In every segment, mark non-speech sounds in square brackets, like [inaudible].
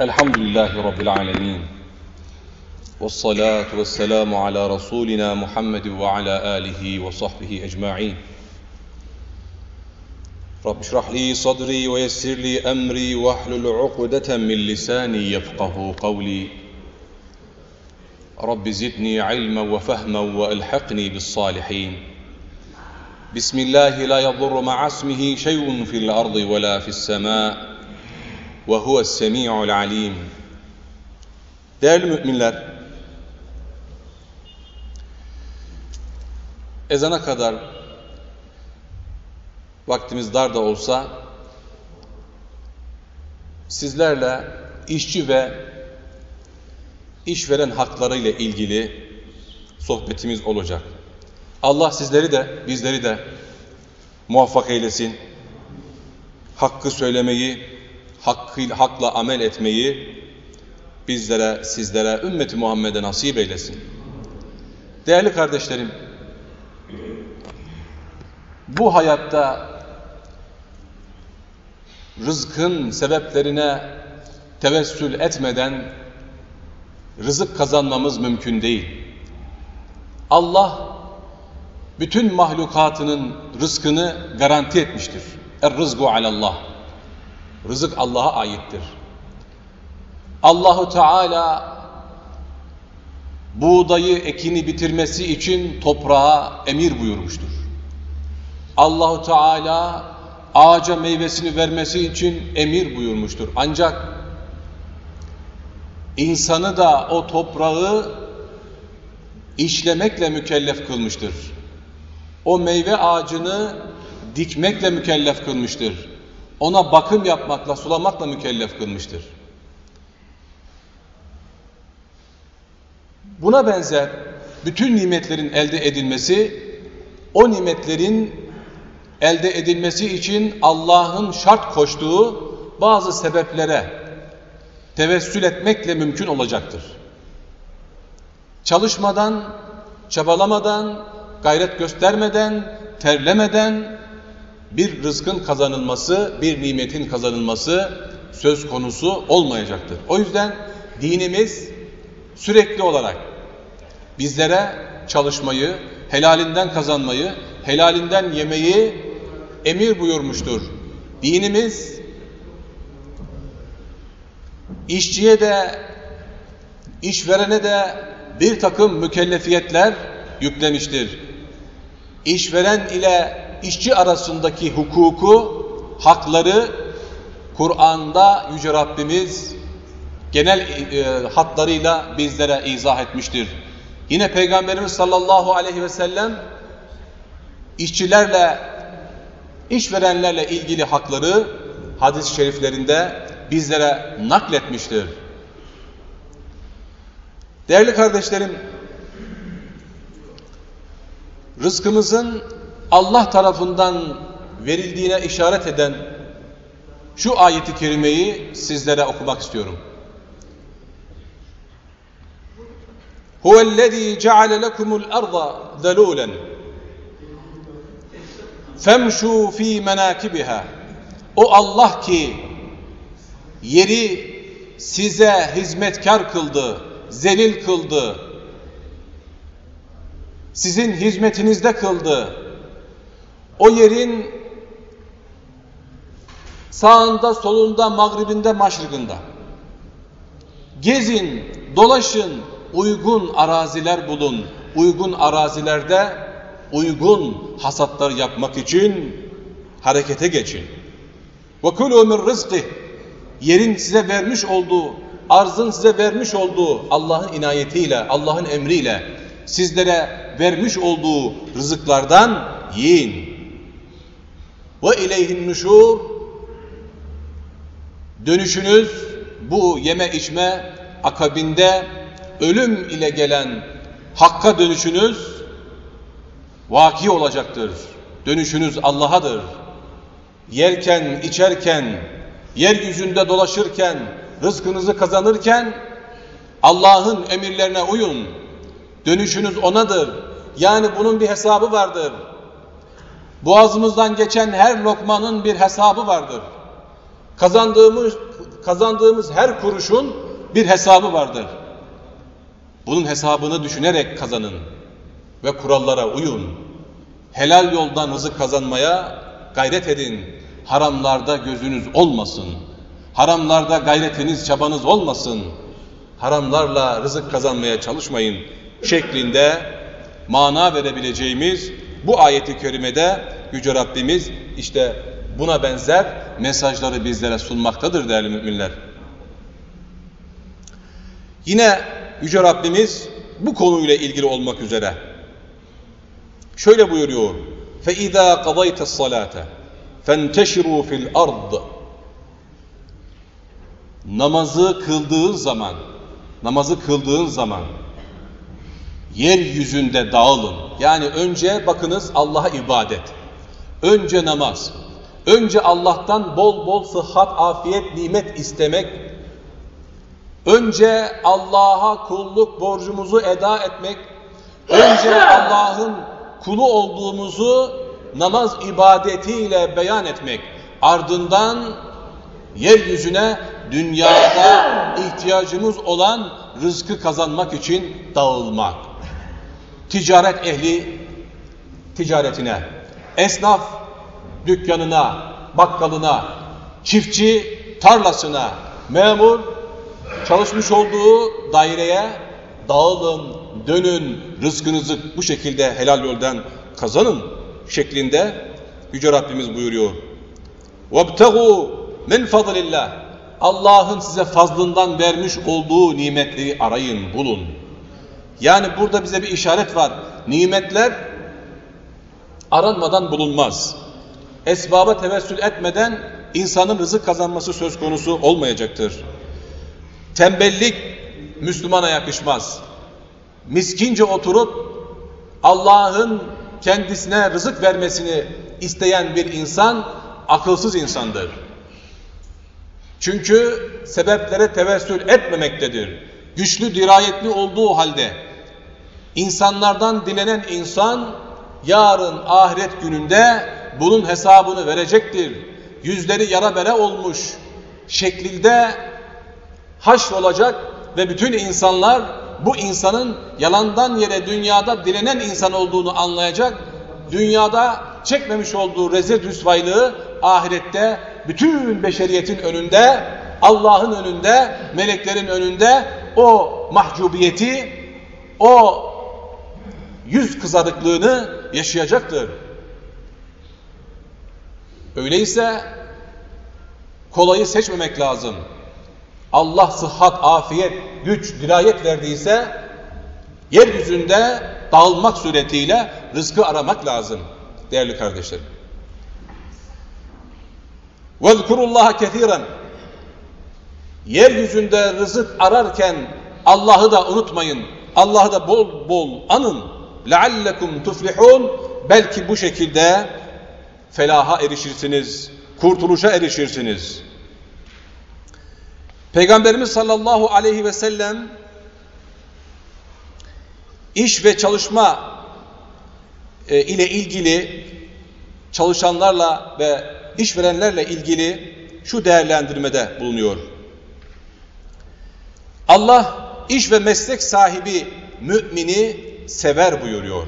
الحمد لله رب العالمين والصلاة والسلام على رسولنا محمد وعلى آله وصحبه أجمعين. رب اشرح لي صدري ويسر لي أمري واحلل عقدة من لساني يفقه قولي. رب زدني علما وفهما وألحقني بالصالحين. بسم الله لا يضر مع اسمه شيء في الأرض ولا في السماء. ve huves semi'ul alim. Değerli müminler, ezana kadar vaktimiz dar da olsa sizlerle işçi ve işveren hakları ile ilgili sohbetimiz olacak. Allah sizleri de bizleri de muvaffak eylesin. Hakkı söylemeyi, hakkı, hakla amel etmeyi bizlere, sizlere, ümmeti Muhammed'e nasip eylesin. Değerli kardeşlerim, bu hayatta rızkın sebeplerine tevessül etmeden rızık kazanmamız mümkün değil. Allah bütün mahlukatının rızkını garanti etmiştir. Er-rızgu alallah. Rızık Allah'a aittir. Allahu Teala buğdayı ekini bitirmesi için toprağa emir buyurmuştur. Allahu Teala ağaca meyvesini vermesi için emir buyurmuştur. Ancak insanı da o toprağı işlemekle mükellef kılmıştır. O meyve ağacını dikmekle mükellef kılmıştır. Ona bakım yapmakla, sulamakla mükellef kılmıştır. Buna benzer bütün nimetlerin elde edilmesi, o nimetlerin elde edilmesi için Allah'ın şart koştuğu bazı sebeplere tevessül etmekle mümkün olacaktır. Çalışmadan, çabalamadan, gayret göstermeden, terlemeden bir rızkın kazanılması, bir nimetin kazanılması söz konusu olmayacaktır. O yüzden dinimiz sürekli olarak bizlere çalışmayı, helalinden kazanmayı, helalinden yemeyi emir buyurmuştur. Dinimiz işçiye de işverene de bir takım mükellefiyetler yüklemiştir. İşveren ile işçi arasındaki hukuku, hakları Kur'an'da Yüce Rabbimiz genel e, hatlarıyla bizlere izah etmiştir. Yine Peygamberimiz sallallahu aleyhi ve sellem işçilerle, işverenlerle ilgili hakları hadis-i şeriflerinde bizlere nakletmiştir. Değerli kardeşlerim, rızkımızın Allah tarafından verildiğine işaret eden şu ayeti kerimeyi sizlere okumak istiyorum. Huvellezî ceale lekumul arda zelûlen femşû fî menâkibiha O Allah ki yeri size hizmetkar kıldı, zelil kıldı, sizin hizmetinizde kıldı O yerin sağında, solunda, mağribinde, maşrikında. Gezin, dolaşın, uygun araziler bulun. Uygun arazilerde uygun hasatlar yapmak için harekete geçin. وَكُلُوا مِنْ رِزْقِهِ Yerin size vermiş olduğu, arzın size vermiş olduğu Allah'ın inayetiyle, Allah'ın emriyle sizlere vermiş olduğu rızıklardan yiyin. Ve ileyhin nuşur dönüşünüz bu yeme içme akabinde ölüm ile gelen hakka dönüşünüz vaki olacaktır. Dönüşünüz Allah'adır. Yerken, içerken, yeryüzünde dolaşırken, rızkınızı kazanırken Allah'ın emirlerine uyun. Dönüşünüz O'nadır. Yani bunun bir hesabı vardır. Boğazımızdan geçen her lokmanın bir hesabı vardır. Kazandığımız kazandığımız her kuruşun bir hesabı vardır. Bunun hesabını düşünerek kazanın ve kurallara uyun. Helal yoldan rızık kazanmaya gayret edin. Haramlarda gözünüz olmasın. Haramlarda gayretiniz, çabanız olmasın. Haramlarla rızık kazanmaya çalışmayın şeklinde mana verebileceğimiz bu ayeti kerimede Yüce Rabbimiz işte buna benzer mesajları bizlere sunmaktadır değerli müminler. Yine Yüce Rabbimiz bu konuyla ilgili olmak üzere şöyle buyuruyor. فَاِذَا قَضَيْتَ الصَّلَاةَ فَانْتَشِرُوا فِي الْأَرْضِ Namazı kıldığın zaman, namazı kıldığın zaman yeryüzünde dağılın. Yani önce bakınız Allah'a ibadet. Önce namaz. Önce Allah'tan bol bol sıhhat, afiyet, nimet istemek. Önce Allah'a kulluk borcumuzu eda etmek. Önce Allah'ın kulu olduğumuzu namaz ibadetiyle beyan etmek. Ardından yeryüzüne dünyada ihtiyacımız olan rızkı kazanmak için dağılmak. Ticaret ehli ticaretine, esnaf dükkanına, bakkalına, çiftçi tarlasına, memur çalışmış olduğu daireye dağılın, dönün, rızkınızı bu şekilde helal yoldan kazanın şeklinde Yüce Rabbimiz buyuruyor. وَابْتَغُوا مِنْ فَضْلِ اللّٰهِ Allah'ın size fazlından vermiş olduğu nimetleri arayın, bulun. Yani burada bize bir işaret var. Nimetler aranmadan bulunmaz. Esbaba tevessül etmeden insanın rızık kazanması söz konusu olmayacaktır. Tembellik Müslümana yakışmaz. Miskince oturup Allah'ın kendisine rızık vermesini isteyen bir insan akılsız insandır. Çünkü sebeplere tevessül etmemektedir. Güçlü dirayetli olduğu halde insanlardan dilenen insan yarın ahiret gününde bunun hesabını verecektir. Yüzleri yara bere olmuş şeklinde haşr olacak ve bütün insanlar bu insanın yalandan yere dünyada dilenen insan olduğunu anlayacak. Dünyada çekmemiş olduğu rezil rüsvaylığı ahirette bütün beşeriyetin önünde, Allah'ın önünde, meleklerin önünde o mahcubiyeti, o yüz kızarıklığını yaşayacaktır. Öyleyse kolayı seçmemek lazım. Allah sıhhat, afiyet, güç, dirayet verdiyse yeryüzünde dağılmak suretiyle rızkı aramak lazım değerli kardeşlerim. وَذْكُرُ اللّٰهَ كَثِيرًا Yeryüzünde rızık ararken Allah'ı da unutmayın. Allah'ı da bol bol anın. لَعَلَّكُمْ تُفْلِحُونَ Belki bu şekilde felaha erişirsiniz, kurtuluşa erişirsiniz. Peygamberimiz sallallahu aleyhi ve sellem iş ve çalışma e, ile ilgili çalışanlarla ve işverenlerle ilgili şu değerlendirmede bulunuyor. Allah iş ve meslek sahibi mümini sever buyuruyor.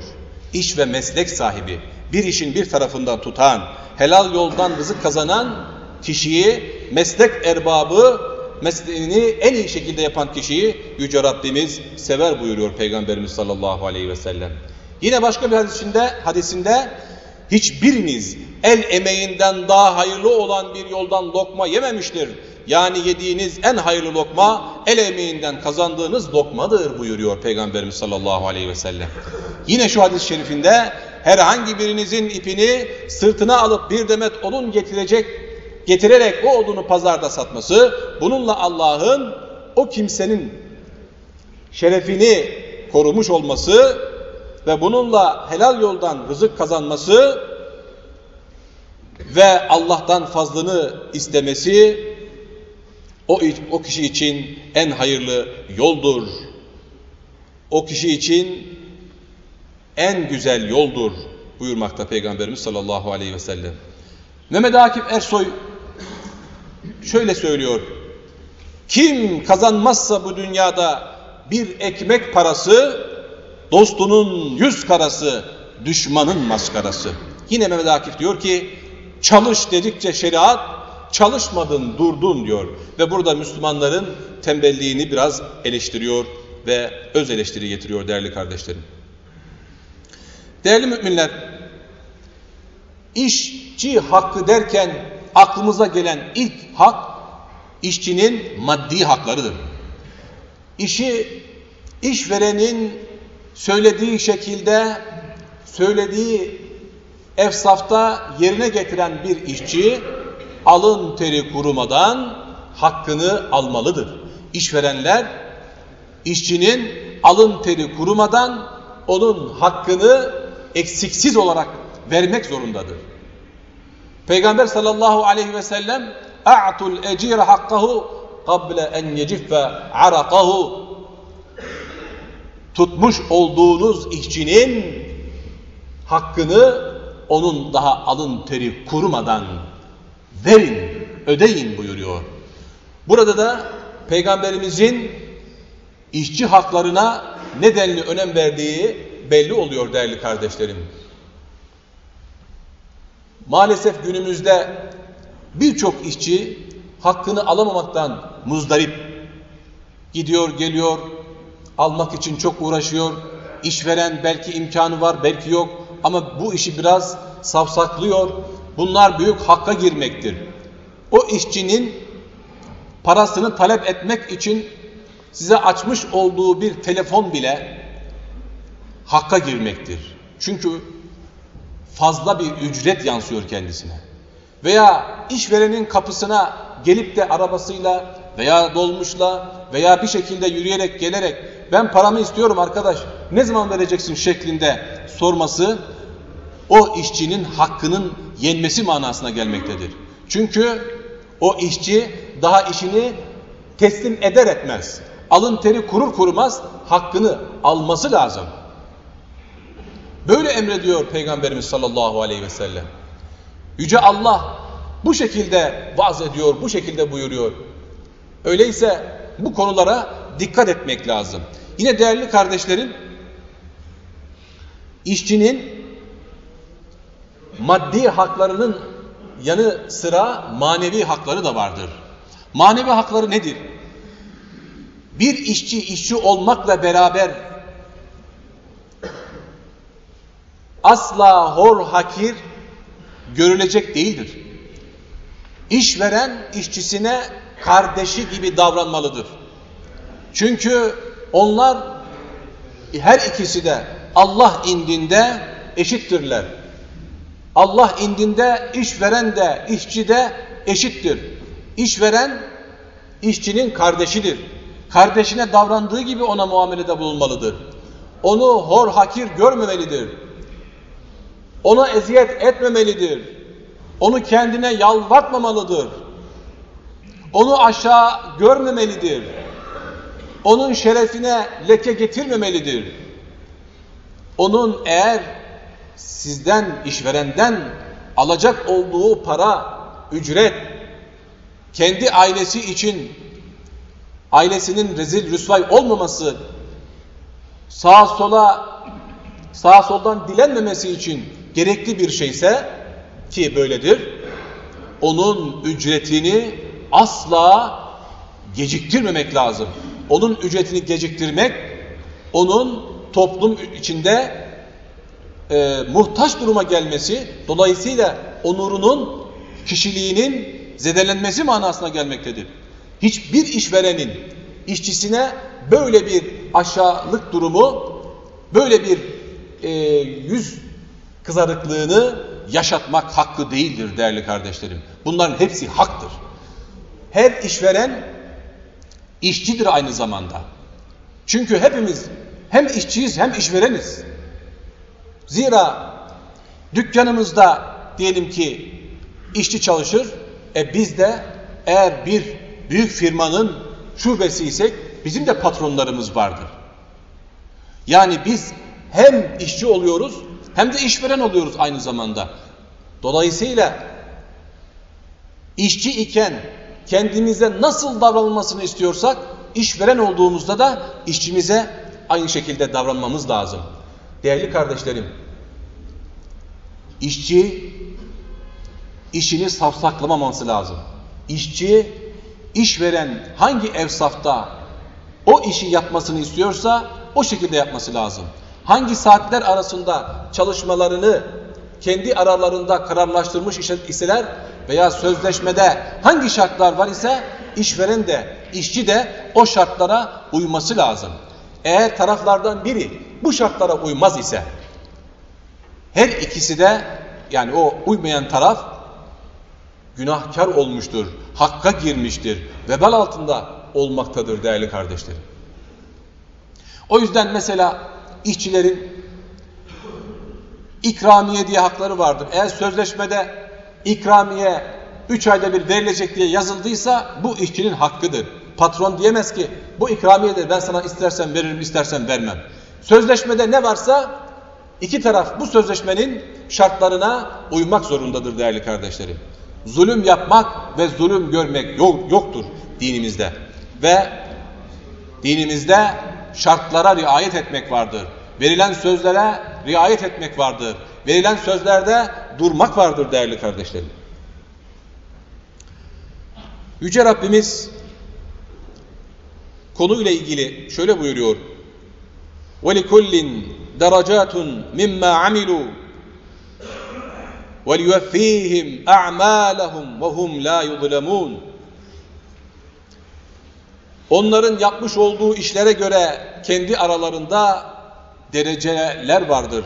İş ve meslek sahibi bir işin bir tarafından tutan, helal yoldan rızık kazanan kişiyi meslek erbabı mesleğini en iyi şekilde yapan kişiyi Yüce Rabbimiz sever buyuruyor Peygamberimiz sallallahu aleyhi ve sellem. Yine başka bir hadisinde, hadisinde hiçbiriniz el emeğinden daha hayırlı olan bir yoldan lokma yememiştir. Yani yediğiniz en hayırlı lokma el emeğinden kazandığınız lokmadır buyuruyor Peygamberimiz sallallahu aleyhi ve sellem. Yine şu hadis-i şerifinde herhangi birinizin ipini sırtına alıp bir demet odun getirecek getirerek o odunu pazarda satması bununla Allah'ın o kimsenin şerefini korumuş olması ve bununla helal yoldan rızık kazanması ve Allah'tan fazlını istemesi o, o kişi için en hayırlı yoldur. O kişi için en güzel yoldur buyurmakta Peygamberimiz sallallahu aleyhi ve sellem. Mehmet Akif Ersoy şöyle söylüyor. Kim kazanmazsa bu dünyada bir ekmek parası, dostunun yüz karası, düşmanın maskarası. Yine Mehmet Akif diyor ki, çalış dedikçe şeriat, çalışmadın durdun diyor. Ve burada Müslümanların tembelliğini biraz eleştiriyor ve öz eleştiri getiriyor değerli kardeşlerim. Değerli müminler, işçi hakkı derken aklımıza gelen ilk hak işçinin maddi haklarıdır. İşi işverenin söylediği şekilde, söylediği efsafta yerine getiren bir işçi alın teri kurumadan hakkını almalıdır. İşverenler işçinin alın teri kurumadan onun hakkını eksiksiz olarak vermek zorundadır. Peygamber sallallahu aleyhi ve sellem a'tul ecire hakkahu kable en yeciffe arakahu tutmuş olduğunuz işçinin hakkını onun daha alın teri kurumadan verin, ödeyin buyuruyor. Burada da Peygamberimizin işçi haklarına nedenli önem verdiği belli oluyor değerli kardeşlerim. Maalesef günümüzde birçok işçi hakkını alamamaktan muzdarip. Gidiyor, geliyor, almak için çok uğraşıyor. İşveren belki imkanı var, belki yok ama bu işi biraz savsaklıyor. Bunlar büyük hakka girmektir. O işçinin parasını talep etmek için size açmış olduğu bir telefon bile hakka girmektir. Çünkü fazla bir ücret yansıyor kendisine. Veya işverenin kapısına gelip de arabasıyla veya dolmuşla veya bir şekilde yürüyerek gelerek ben paramı istiyorum arkadaş ne zaman vereceksin şeklinde sorması o işçinin hakkının yenmesi manasına gelmektedir. Çünkü o işçi daha işini teslim eder etmez. Alın teri kurur kurmaz hakkını alması lazım. Böyle emrediyor Peygamberimiz sallallahu aleyhi ve sellem. Yüce Allah bu şekilde vaaz ediyor, bu şekilde buyuruyor. Öyleyse bu konulara dikkat etmek lazım. Yine değerli kardeşlerim, işçinin maddi haklarının yanı sıra manevi hakları da vardır. Manevi hakları nedir? Bir işçi işçi olmakla beraber asla hor hakir görülecek değildir. İşveren işçisine kardeşi gibi davranmalıdır. Çünkü onlar her ikisi de Allah indinde eşittirler. Allah indinde işveren de işçi de eşittir. İşveren işçinin kardeşidir. Kardeşine davrandığı gibi ona muamelede bulunmalıdır. Onu hor hakir görmemelidir. Ona eziyet etmemelidir. Onu kendine yalvartmamalıdır. Onu aşağı görmemelidir. Onun şerefine leke getirmemelidir. Onun eğer sizden, işverenden alacak olduğu para, ücret, kendi ailesi için ailesinin rezil rüsvay olmaması, sağa sola, sağa soldan dilenmemesi için gerekli bir şeyse ki böyledir, onun ücretini asla geciktirmemek lazım. Onun ücretini geciktirmek, onun toplum içinde e, muhtaç duruma gelmesi, dolayısıyla onurunun, kişiliğinin zedelenmesi manasına gelmektedir. Hiçbir işverenin işçisine böyle bir aşağılık durumu, böyle bir e, yüz kızarıklığını yaşatmak hakkı değildir değerli kardeşlerim. Bunların hepsi haktır. Her işveren işçidir aynı zamanda. Çünkü hepimiz hem işçiyiz hem işvereniz. Zira dükkanımızda diyelim ki işçi çalışır, e biz de eğer bir büyük firmanın şubesiysek bizim de patronlarımız vardır. Yani biz hem işçi oluyoruz hem de işveren oluyoruz aynı zamanda. Dolayısıyla işçi iken kendimize nasıl davranılmasını istiyorsak işveren olduğumuzda da işçimize aynı şekilde davranmamız lazım. Değerli kardeşlerim, işçi işini safsaklamaması lazım. İşçi işveren hangi evsafta o işi yapmasını istiyorsa o şekilde yapması lazım. Hangi saatler arasında çalışmalarını kendi aralarında kararlaştırmış iseler veya sözleşmede hangi şartlar var ise işveren de işçi de o şartlara uyması lazım. Eğer taraflardan biri bu şartlara uymaz ise her ikisi de yani o uymayan taraf günahkar olmuştur, hakka girmiştir, vebal altında olmaktadır değerli kardeşlerim. O yüzden mesela işçilerin ikramiye diye hakları vardır. Eğer sözleşmede ikramiye 3 ayda bir verilecek diye yazıldıysa bu işçinin hakkıdır. Patron diyemez ki bu ikramiyedir ben sana istersen veririm istersen vermem. Sözleşmede ne varsa iki taraf bu sözleşmenin şartlarına uymak zorundadır değerli kardeşlerim. Zulüm yapmak ve zulüm görmek yok, yoktur dinimizde. Ve dinimizde şartlara riayet etmek vardır. Verilen sözlere riayet etmek vardır. Verilen sözlerde durmak vardır değerli kardeşlerim. Yüce Rabbimiz konuyla ilgili şöyle buyuruyor. وَلِكُلِّنْ دَرَجَاتٌ مِمَّا عَمِلُوا وَلِيُوَفِّيهِمْ أَعْمَالَهُمْ وَهُمْ لَا يُظْلَمُونَ Onların yapmış olduğu işlere göre kendi aralarında dereceler vardır.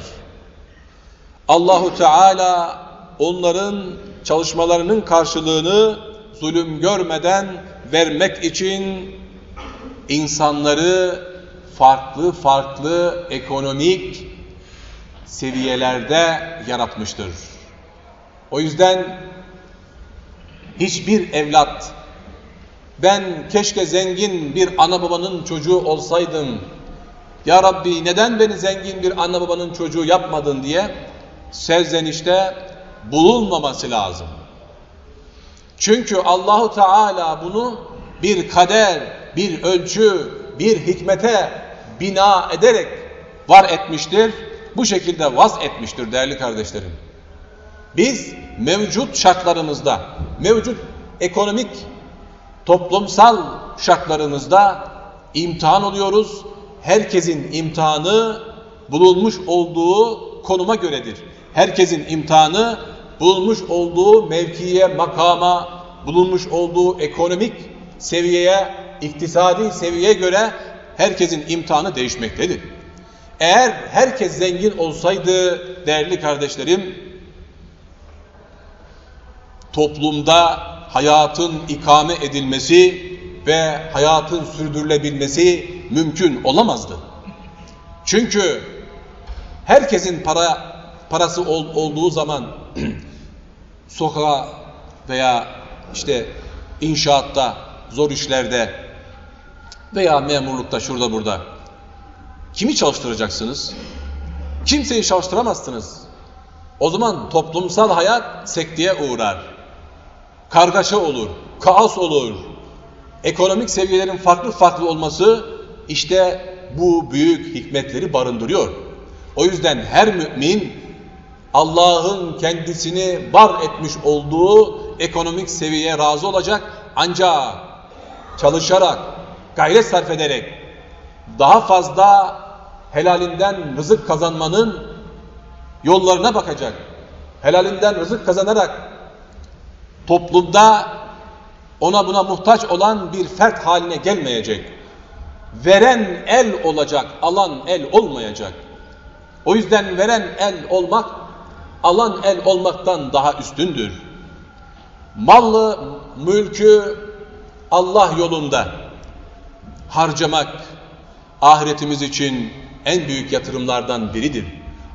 Allahu Teala onların çalışmalarının karşılığını zulüm görmeden vermek için insanları farklı farklı ekonomik seviyelerde yaratmıştır. O yüzden hiçbir evlat ben keşke zengin bir ana babanın çocuğu olsaydım ya Rabbi neden beni zengin bir ana babanın çocuğu yapmadın diye serzenişte bulunmaması lazım. Çünkü Allahu Teala bunu bir kader, bir ölçü, bir hikmete bina ederek var etmiştir. Bu şekilde vaz etmiştir değerli kardeşlerim. Biz mevcut şartlarımızda, mevcut ekonomik, toplumsal şartlarımızda imtihan oluyoruz. Herkesin imtihanı bulunmuş olduğu konuma göredir. Herkesin imtihanı bulunmuş olduğu mevkiye, makama, bulunmuş olduğu ekonomik seviyeye, iktisadi seviyeye göre herkesin imtihanı değişmektedir. Eğer herkes zengin olsaydı değerli kardeşlerim, toplumda hayatın ikame edilmesi ve hayatın sürdürülebilmesi mümkün olamazdı. Çünkü herkesin para parası ol, olduğu zaman [clears throat] sokağa veya işte inşaatta, zor işlerde veya memurlukta şurada burada kimi çalıştıracaksınız? Kimseyi çalıştıramazsınız. O zaman toplumsal hayat sekteye uğrar. Kargaşa olur, kaos olur. Ekonomik seviyelerin farklı farklı olması işte bu büyük hikmetleri barındırıyor. O yüzden her mümin Allah'ın kendisini var etmiş olduğu ekonomik seviyeye razı olacak ancak çalışarak, gayret sarf ederek daha fazla helalinden rızık kazanmanın yollarına bakacak. Helalinden rızık kazanarak toplumda ona buna muhtaç olan bir fert haline gelmeyecek. Veren el olacak, alan el olmayacak. O yüzden veren el olmak alan el olmaktan daha üstündür. Mallı mülkü Allah yolunda harcamak ahiretimiz için en büyük yatırımlardan biridir.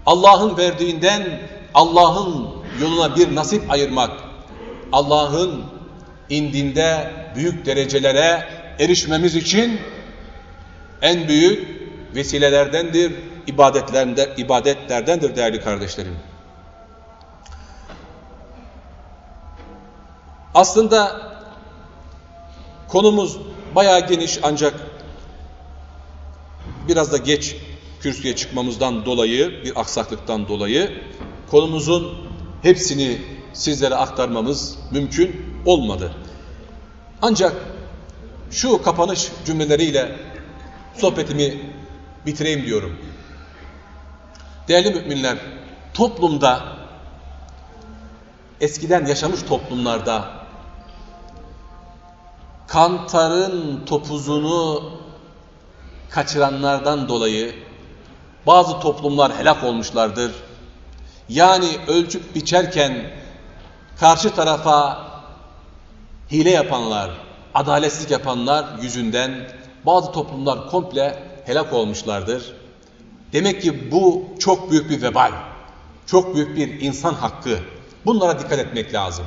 Allah'ın verdiğinden Allah'ın yoluna bir nasip ayırmak, Allah'ın indinde büyük derecelere erişmemiz için en büyük vesilelerdendir, ibadetlerdendir değerli kardeşlerim. Aslında Konumuz bayağı geniş ancak biraz da geç kürsüye çıkmamızdan dolayı, bir aksaklıktan dolayı konumuzun hepsini sizlere aktarmamız mümkün olmadı. Ancak şu kapanış cümleleriyle sohbetimi bitireyim diyorum. Değerli müminler, toplumda eskiden yaşamış toplumlarda kantarın topuzunu kaçıranlardan dolayı bazı toplumlar helak olmuşlardır. Yani ölçüp biçerken karşı tarafa hile yapanlar, adaletsizlik yapanlar yüzünden bazı toplumlar komple helak olmuşlardır. Demek ki bu çok büyük bir vebal, çok büyük bir insan hakkı. Bunlara dikkat etmek lazım.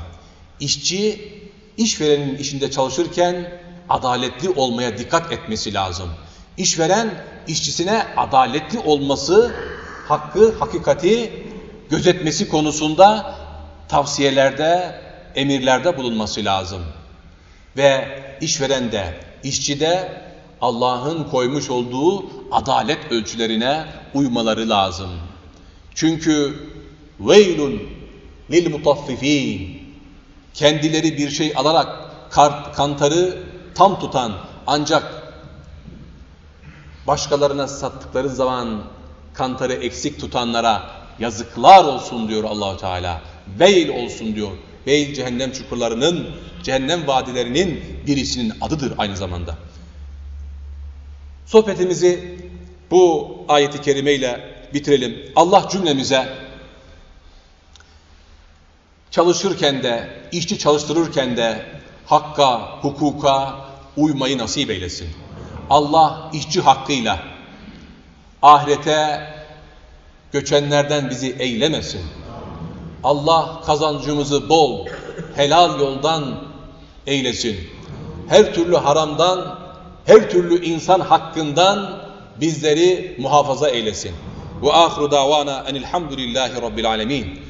İşçi, işverenin işinde çalışırken adaletli olmaya dikkat etmesi lazım. İşveren, işçisine adaletli olması, hakkı, hakikati gözetmesi konusunda tavsiyelerde, emirlerde bulunması lazım. Ve işveren de, işçi de Allah'ın koymuş olduğu adalet ölçülerine uymaları lazım. Çünkü veylun lil mutaffifin kendileri bir şey alarak kantarı tam tutan ancak başkalarına sattıkları zaman kantarı eksik tutanlara yazıklar olsun diyor Allahu Teala. Veil olsun diyor. Veil cehennem çukurlarının, cehennem vadilerinin birisinin adıdır aynı zamanda. Sohbetimizi bu ayeti kerimeyle bitirelim. Allah cümlemize çalışırken de, işçi çalıştırırken de hakka, hukuka uymayı nasip eylesin. Allah işçi hakkıyla ahirete göçenlerden bizi eylemesin. Allah kazancımızı bol, helal yoldan eylesin. Her türlü haramdan, her türlü insan hakkından bizleri muhafaza eylesin. Ve ahiru davana enilhamdülillahi rabbil alemin.